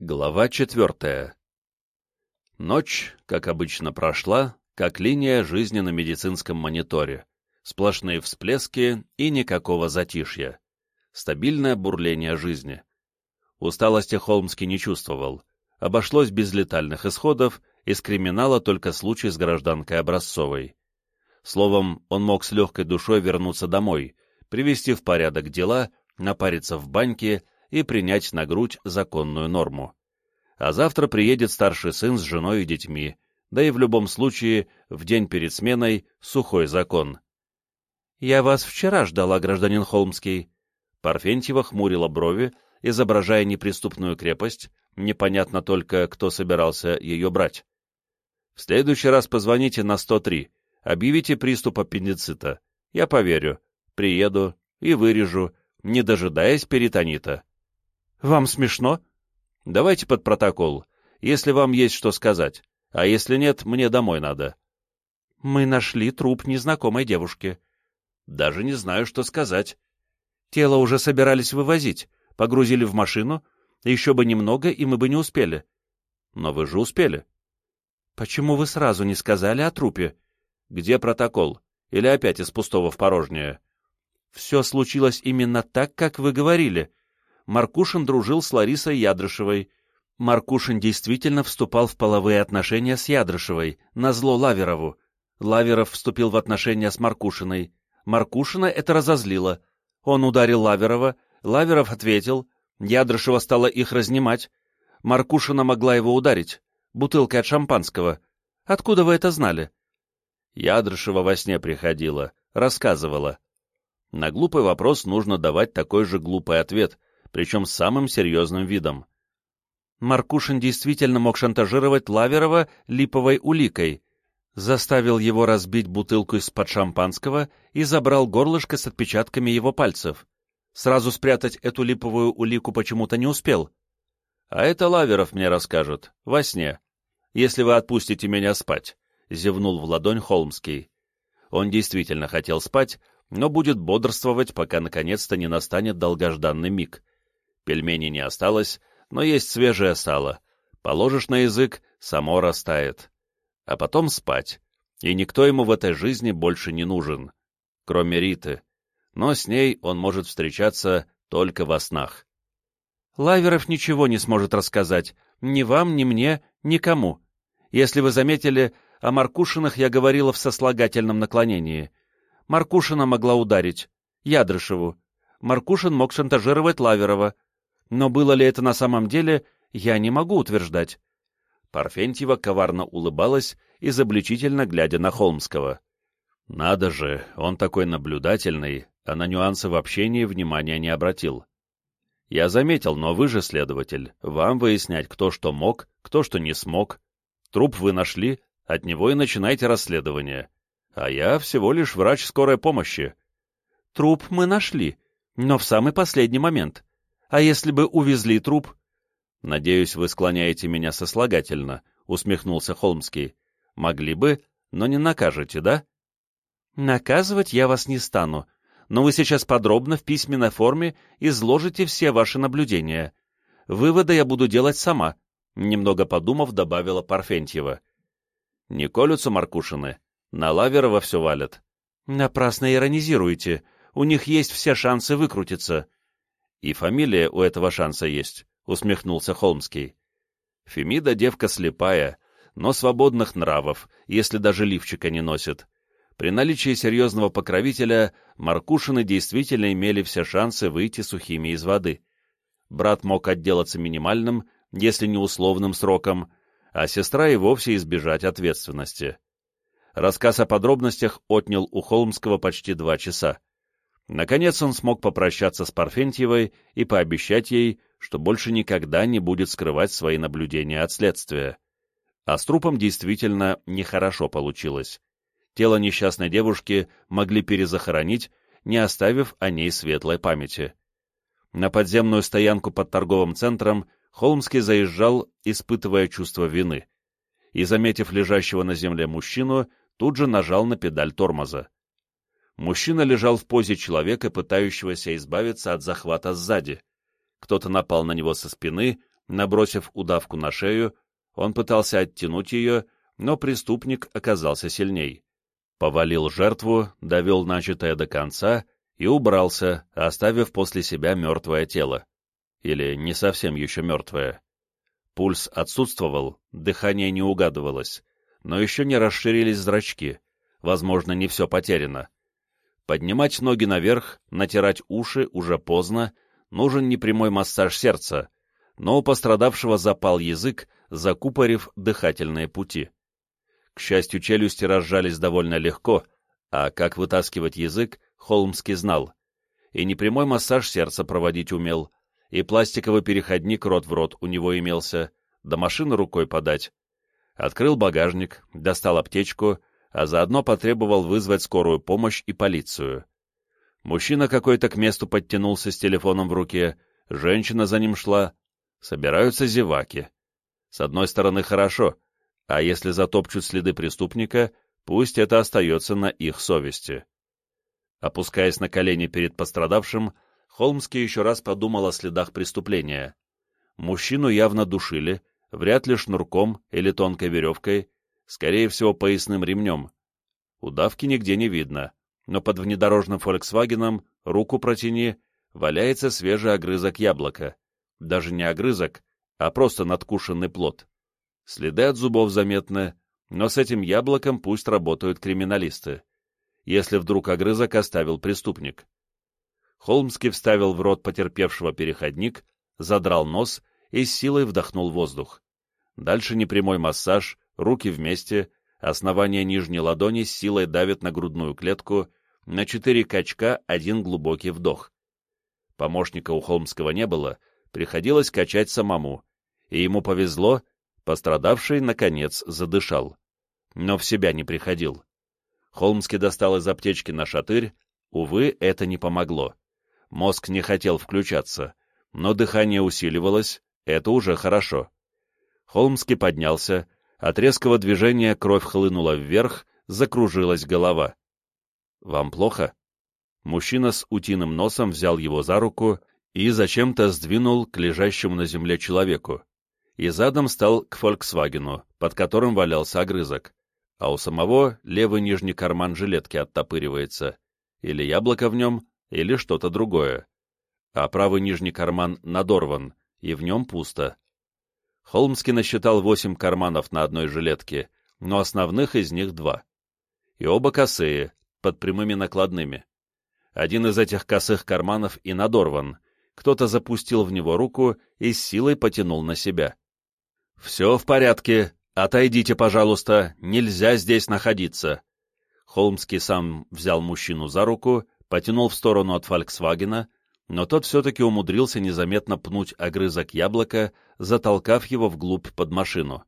Глава четвертая Ночь, как обычно, прошла, как линия жизни на медицинском мониторе. Сплошные всплески и никакого затишья. Стабильное бурление жизни. Усталости Холмский не чувствовал. Обошлось без летальных исходов, из криминала только случай с гражданкой Образцовой. Словом, он мог с легкой душой вернуться домой, привести в порядок дела, напариться в баньке и принять на грудь законную норму. А завтра приедет старший сын с женой и детьми, да и в любом случае, в день перед сменой, сухой закон. «Я вас вчера ждала, гражданин Холмский». Парфентьева хмурила брови, изображая неприступную крепость, непонятно только, кто собирался ее брать. «В следующий раз позвоните на 103, объявите приступ аппендицита. Я поверю, приеду и вырежу, не дожидаясь перитонита». Вам смешно? Давайте под протокол, если вам есть что сказать, а если нет, мне домой надо. Мы нашли труп незнакомой девушки. Даже не знаю, что сказать. Тело уже собирались вывозить, погрузили в машину, еще бы немного, и мы бы не успели. Но вы же успели. Почему вы сразу не сказали о трупе? Где протокол? Или опять из пустого в порожнее? Все случилось именно так, как вы говорили — Маркушин дружил с Ларисой Ядрышевой. Маркушин действительно вступал в половые отношения с Ядрышевой, назло Лаверову. Лаверов вступил в отношения с Маркушиной. Маркушина это разозлило. Он ударил Лаверова, Лаверов ответил, Ядрышева стала их разнимать. Маркушина могла его ударить, бутылкой от шампанского. Откуда вы это знали? Ядрышева во сне приходила, рассказывала. На глупый вопрос нужно давать такой же глупый ответ, причем самым серьезным видом. Маркушин действительно мог шантажировать Лаверова липовой уликой, заставил его разбить бутылку из-под шампанского и забрал горлышко с отпечатками его пальцев. Сразу спрятать эту липовую улику почему-то не успел. А это Лаверов мне расскажет, во сне, если вы отпустите меня спать, — зевнул в ладонь Холмский. Он действительно хотел спать, но будет бодрствовать, пока наконец-то не настанет долгожданный миг — Пельменей не осталось, но есть свежее сало. Положишь на язык, само растает. А потом спать. И никто ему в этой жизни больше не нужен, кроме Риты. Но с ней он может встречаться только во снах. Лаверов ничего не сможет рассказать. Ни вам, ни мне, никому. Если вы заметили, о Маркушинах я говорила в сослагательном наклонении. Маркушина могла ударить. Ядрышеву. Маркушин мог шантажировать Лаверова. Но было ли это на самом деле, я не могу утверждать. Парфентьева коварно улыбалась, изобличительно глядя на Холмского. «Надо же, он такой наблюдательный, а на нюансы в общении внимания не обратил. Я заметил, но вы же следователь, вам выяснять, кто что мог, кто что не смог. Труп вы нашли, от него и начинайте расследование. А я всего лишь врач скорой помощи». «Труп мы нашли, но в самый последний момент. А если бы увезли труп? Надеюсь, вы склоняете меня сослагательно, усмехнулся Холмский. Могли бы, но не накажете, да? Наказывать я вас не стану, но вы сейчас подробно в письменной форме изложите все ваши наблюдения. Выводы я буду делать сама, немного подумав, добавила Парфентьева. Не колются Маркушины, на Лаверова все валят. Напрасно иронизируете, у них есть все шансы выкрутиться. «И фамилия у этого шанса есть», — усмехнулся Холмский. «Фемида девка слепая, но свободных нравов, если даже лифчика не носит. При наличии серьезного покровителя Маркушины действительно имели все шансы выйти сухими из воды. Брат мог отделаться минимальным, если не условным сроком, а сестра и вовсе избежать ответственности. Рассказ о подробностях отнял у Холмского почти два часа. Наконец он смог попрощаться с Парфентьевой и пообещать ей, что больше никогда не будет скрывать свои наблюдения от следствия. А с трупом действительно нехорошо получилось. Тело несчастной девушки могли перезахоронить, не оставив о ней светлой памяти. На подземную стоянку под торговым центром Холмский заезжал, испытывая чувство вины, и, заметив лежащего на земле мужчину, тут же нажал на педаль тормоза. Мужчина лежал в позе человека, пытающегося избавиться от захвата сзади. Кто-то напал на него со спины, набросив удавку на шею, он пытался оттянуть ее, но преступник оказался сильней. Повалил жертву, довел начатое до конца и убрался, оставив после себя мертвое тело. Или не совсем еще мертвое. Пульс отсутствовал, дыхание не угадывалось, но еще не расширились зрачки, возможно, не все потеряно. Поднимать ноги наверх, натирать уши уже поздно, нужен непрямой массаж сердца, но у пострадавшего запал язык, закупорив дыхательные пути. К счастью, челюсти разжались довольно легко, а как вытаскивать язык, Холмский знал. И непрямой массаж сердца проводить умел, и пластиковый переходник рот в рот у него имелся, до машины рукой подать. Открыл багажник, достал аптечку, а заодно потребовал вызвать скорую помощь и полицию. Мужчина какой-то к месту подтянулся с телефоном в руке, женщина за ним шла. Собираются зеваки. С одной стороны, хорошо, а если затопчут следы преступника, пусть это остается на их совести. Опускаясь на колени перед пострадавшим, Холмский еще раз подумал о следах преступления. Мужчину явно душили, вряд ли шнурком или тонкой веревкой, скорее всего, поясным ремнем. Удавки нигде не видно, но под внедорожным «Фольксвагеном» руку протяни, валяется свежий огрызок яблока. Даже не огрызок, а просто надкушенный плод. Следы от зубов заметны, но с этим яблоком пусть работают криминалисты, если вдруг огрызок оставил преступник. Холмский вставил в рот потерпевшего переходник, задрал нос и с силой вдохнул воздух. Дальше непрямой массаж, руки вместе, основание нижней ладони с силой давит на грудную клетку, на четыре качка один глубокий вдох. Помощника у Холмского не было, приходилось качать самому, и ему повезло, Пострадавший, наконец, задышал. Но в себя не приходил. Холмский достал из аптечки на шатырь. Увы, это не помогло. Мозг не хотел включаться, но дыхание усиливалось, это уже хорошо. Холмский поднялся, от резкого движения кровь хлынула вверх, закружилась голова. «Вам плохо?» Мужчина с утиным носом взял его за руку и зачем-то сдвинул к лежащему на земле человеку и задом стал к «Фольксвагену», под которым валялся огрызок, а у самого левый нижний карман жилетки оттопыривается, или яблоко в нем, или что-то другое, а правый нижний карман надорван, и в нем пусто. Холмский насчитал восемь карманов на одной жилетке, но основных из них два. И оба косые, под прямыми накладными. Один из этих косых карманов и надорван, кто-то запустил в него руку и с силой потянул на себя. «Все в порядке. Отойдите, пожалуйста. Нельзя здесь находиться». Холмский сам взял мужчину за руку, потянул в сторону от «Фольксвагена», но тот все-таки умудрился незаметно пнуть огрызок яблока, затолкав его вглубь под машину.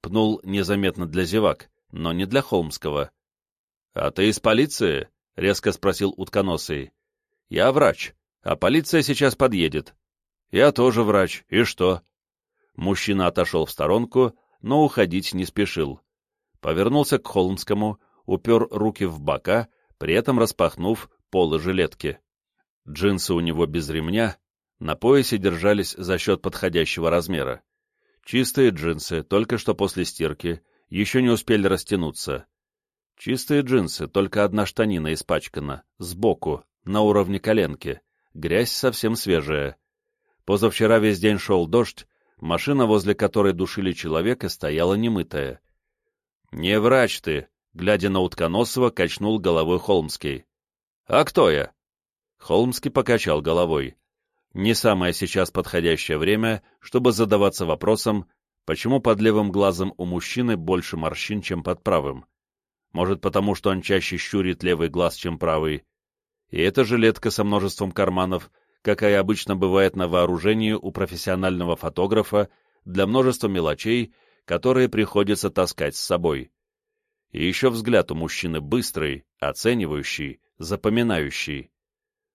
Пнул незаметно для зевак, но не для Холмского. «А ты из полиции?» — резко спросил утконосый. «Я врач, а полиция сейчас подъедет». «Я тоже врач. И что?» Мужчина отошел в сторонку, но уходить не спешил. Повернулся к Холмскому, упер руки в бока, при этом распахнув полы жилетки. Джинсы у него без ремня, на поясе держались за счет подходящего размера. Чистые джинсы, только что после стирки, еще не успели растянуться. Чистые джинсы, только одна штанина испачкана, сбоку, на уровне коленки, грязь совсем свежая. Позавчера весь день шел дождь, Машина, возле которой душили человека, стояла немытая. «Не врач ты!» — глядя на утконосого, качнул головой Холмский. «А кто я?» Холмский покачал головой. Не самое сейчас подходящее время, чтобы задаваться вопросом, почему под левым глазом у мужчины больше морщин, чем под правым. Может, потому что он чаще щурит левый глаз, чем правый. И эта жилетка со множеством карманов — какая обычно бывает на вооружении у профессионального фотографа для множества мелочей, которые приходится таскать с собой. И еще взгляд у мужчины быстрый, оценивающий, запоминающий.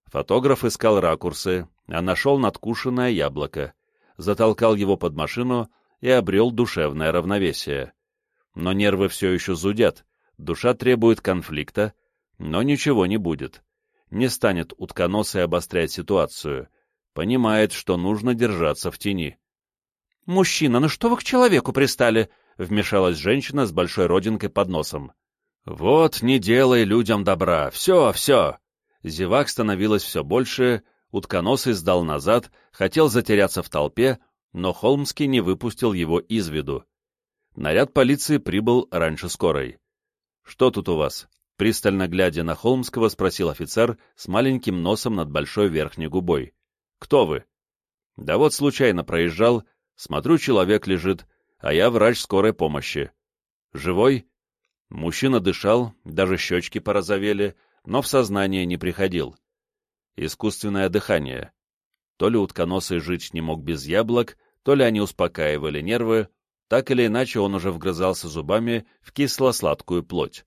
Фотограф искал ракурсы, а нашел надкушенное яблоко, затолкал его под машину и обрел душевное равновесие. Но нервы все еще зудят, душа требует конфликта, но ничего не будет не станет утконосой обострять ситуацию, понимает, что нужно держаться в тени. «Мужчина, ну что вы к человеку пристали?» — вмешалась женщина с большой родинкой под носом. «Вот, не делай людям добра. Все, все!» Зевак становилось все больше, утконосый сдал назад, хотел затеряться в толпе, но Холмский не выпустил его из виду. Наряд полиции прибыл раньше скорой. «Что тут у вас?» Пристально глядя на Холмского, спросил офицер с маленьким носом над большой верхней губой. «Кто вы?» «Да вот случайно проезжал. Смотрю, человек лежит, а я врач скорой помощи. Живой?» Мужчина дышал, даже щечки порозовели, но в сознание не приходил. Искусственное дыхание. То ли утконосый жить не мог без яблок, то ли они успокаивали нервы, так или иначе он уже вгрызался зубами в кисло-сладкую плоть.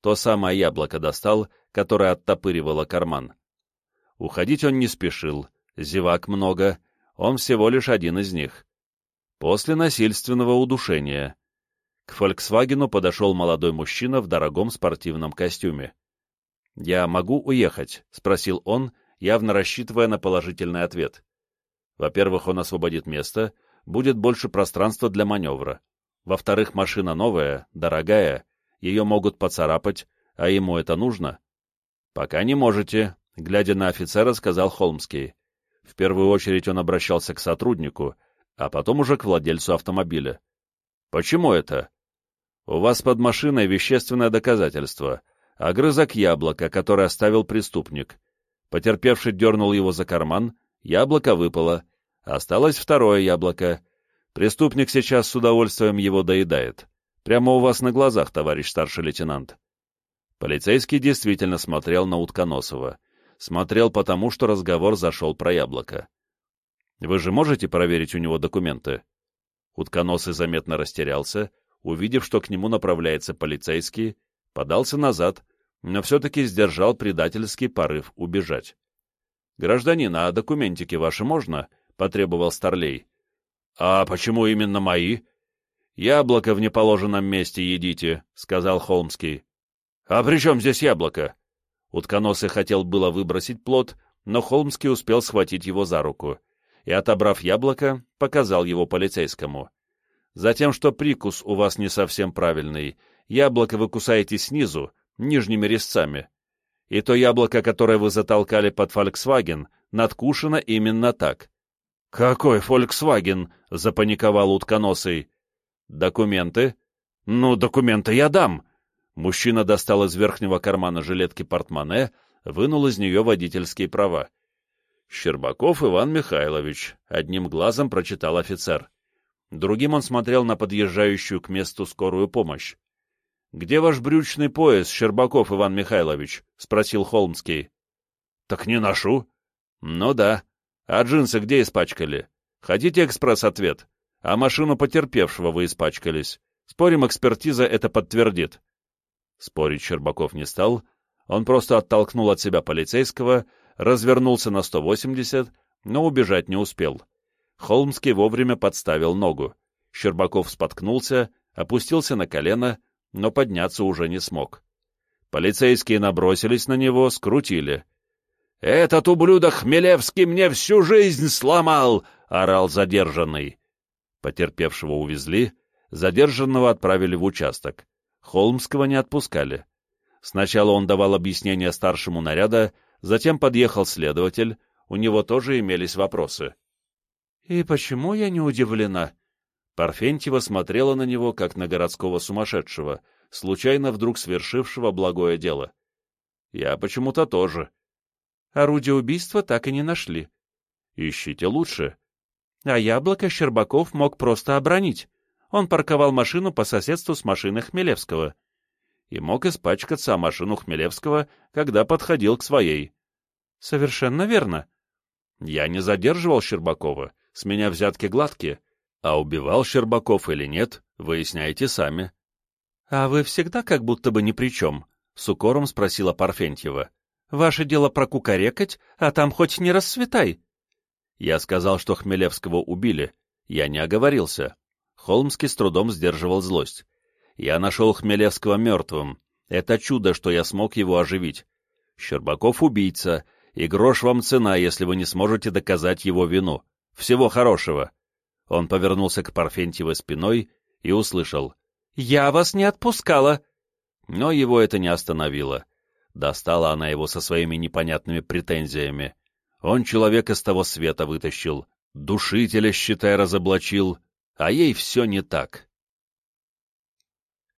То самое яблоко достал, которое оттопыривало карман. Уходить он не спешил, зевак много, он всего лишь один из них. После насильственного удушения. К «Фольксвагену» подошел молодой мужчина в дорогом спортивном костюме. «Я могу уехать?» — спросил он, явно рассчитывая на положительный ответ. Во-первых, он освободит место, будет больше пространства для маневра. Во-вторых, машина новая, дорогая, ее могут поцарапать, а ему это нужно? Пока не можете, глядя на офицера, сказал Холмский. В первую очередь он обращался к сотруднику, а потом уже к владельцу автомобиля. Почему это? У вас под машиной вещественное доказательство, огрызок яблока, который оставил преступник. Потерпевший дернул его за карман, яблоко выпало. Осталось второе яблоко. Преступник сейчас с удовольствием его доедает. Прямо у вас на глазах, товарищ старший лейтенант. Полицейский действительно смотрел на Утконосова. Смотрел потому, что разговор зашел про яблоко. Вы же можете проверить у него документы? Утконосый заметно растерялся, увидев, что к нему направляется полицейский, подался назад, но все-таки сдержал предательский порыв убежать. «Гражданин, а документики ваши можно?» — потребовал Старлей. «А почему именно мои?» «Яблоко в неположенном месте едите», — сказал Холмский. «А при чем здесь яблоко?» Утконосый хотел было выбросить плод, но Холмский успел схватить его за руку и, отобрав яблоко, показал его полицейскому. «Затем, что прикус у вас не совсем правильный. Яблоко вы кусаете снизу, нижними резцами. И то яблоко, которое вы затолкали под «Фольксваген», надкушено именно так». «Какой «Фольксваген»?» — запаниковал утконосый. «Документы?» «Ну, документы я дам!» Мужчина достал из верхнего кармана жилетки портмоне, вынул из нее водительские права. «Щербаков Иван Михайлович», — одним глазом прочитал офицер. Другим он смотрел на подъезжающую к месту скорую помощь. «Где ваш брючный пояс, Щербаков Иван Михайлович?» — спросил Холмский. «Так не ношу». «Ну да. А джинсы где испачкали? Хотите экспресс-ответ?» а машину потерпевшего вы испачкались. Спорим, экспертиза это подтвердит. Спорить Щербаков не стал, он просто оттолкнул от себя полицейского, развернулся на 180, но убежать не успел. Холмский вовремя подставил ногу. Щербаков споткнулся, опустился на колено, но подняться уже не смог. Полицейские набросились на него, скрутили. «Этот ублюдок Хмелевский мне всю жизнь сломал!» — орал задержанный. Потерпевшего увезли, задержанного отправили в участок. Холмского не отпускали. Сначала он давал объяснение старшему наряда, затем подъехал следователь, у него тоже имелись вопросы. «И почему я не удивлена?» Парфентьева смотрела на него, как на городского сумасшедшего, случайно вдруг свершившего благое дело. «Я почему-то тоже». «Орудие убийства так и не нашли». «Ищите лучше. А яблоко Щербаков мог просто обронить. Он парковал машину по соседству с машиной Хмелевского. И мог испачкаться о машину Хмелевского, когда подходил к своей. Совершенно верно. Я не задерживал Щербакова, с меня взятки гладкие. А убивал Щербаков или нет, выясняйте сами. — А вы всегда как будто бы ни при чем? — с укором спросила Парфентьева. — Ваше дело прокукарекать, а там хоть не расцветай. Я сказал, что Хмелевского убили. Я не оговорился. Холмский с трудом сдерживал злость. Я нашел Хмелевского мертвым. Это чудо, что я смог его оживить. Щербаков убийца, и грош вам цена, если вы не сможете доказать его вину. Всего хорошего. Он повернулся к Парфентьевой спиной и услышал «Я вас не отпускала!» Но его это не остановило. Достала она его со своими непонятными претензиями. Он человека с того света вытащил, душителя, считай, разоблачил, а ей все не так.